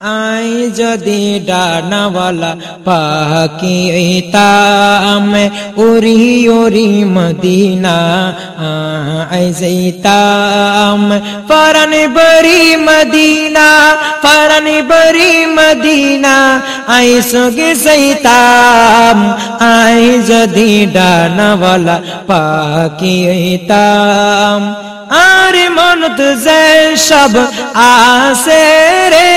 I যদি ডানাওয়ালা পাখি তাম উরি উরি মদিনা আই যাইতাম ফরন বরি মদিনা ফরন বরি মদিনা আই সগে যাইতাম আই যদি ডানাওয়ালা পাখি তাম আর মনত যে সব আসে রে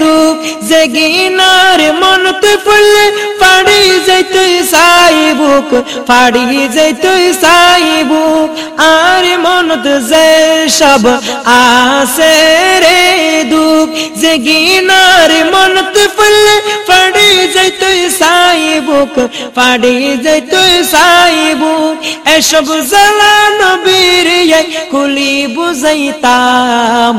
দুঃখ, যে গিনার মনত ফুল ফাড়ি যাইত সাইবুক ফাড়ি যাইত সাইবুক আর মনত যে সব আসে রে দুঃখ, যে গিনার মনত ফুল সাইবুক ফাড়ি যাইত সাইবুক এসব জ্বালা নবীর কুলি বুঝাইতাম।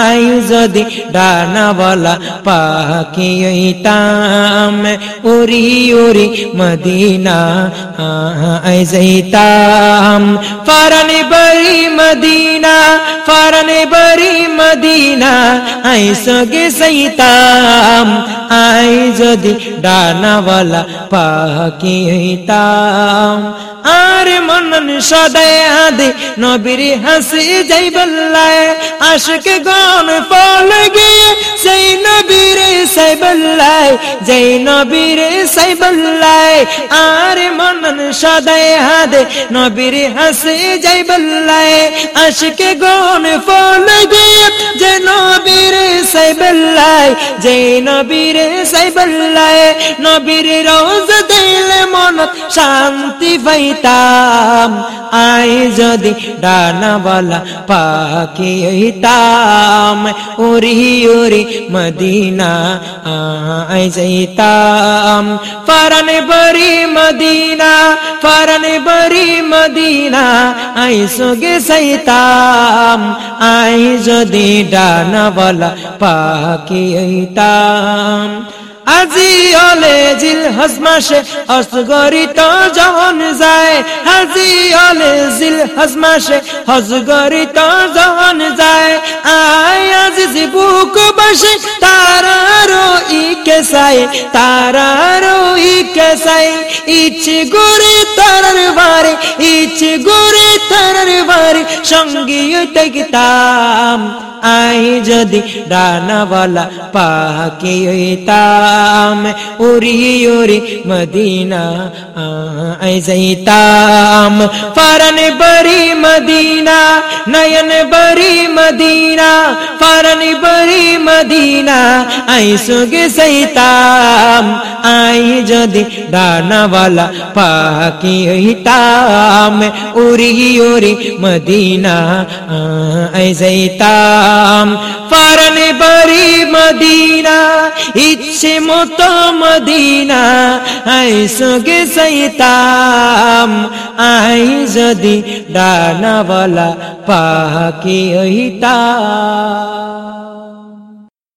আয়ু যদি ডানাওয়ালা পাখি হইতাম উরি উরি মদিনা আই যাইতাম। ফারানি বরি মদিনা, ফারানি বরি মদিনা আই সগে সাইতাম আই যদি ডানাওয়ালা पिहिता আর মনন সদায় আদে নবীর হাসি যাই বল্লায়, আশকে গন ফল গিয়ে সেই নবীর সাই বল্লায়, যাই নবীর সাই বল্লায়, আর মনন সদায় আদে নবীর হাসি যাই বল্লায়, আশকে গন ফল গিয়ে যে নবীর সাই বল্লায় যে নবীর সাই বল্লায়, নবীর রোজ দিলে মন শান্তি পাইতাম আই যদি ডানাওয়ালা পাখি হইতাম উরি উরি মদিনা আই যাইতাম। ফারান বরি মদিনা, ফারান বরি মদিনা, আই সগে সাইতাম আই যদি ডানাওয়ালা পাখি হইতাম। আজি অলে জিল হসমাসে অসগরিত যখন যায়। হাজি জিল যখন যায়। আয় আজি বুক বসে তারারো ইকে সাই তারারো ইকে সাই ইচ্ছে গরে তারার বারে ইচ্ছে গরে তারার বারে সঙ্গী তেগতাম আই যদি ডানাওয়ালা পাখি হইতাম উরি উরি মদিনা আই যাইতাম ফারন বরি মদিনা নয়ন বরি মদিনা ফারন বরি মদিনা আই সুগে সইতাম আই যদি ডানাওয়ালা পাখি হইতাম উরি উরি মদিনা আইজাইতাম যাইতাম। বাড়ি মদিনা, ইচ্ছে মতো মদিনা, আই সাইতাম সইতাম আই যদি ডানাওয়ালা পাখি হইতাম।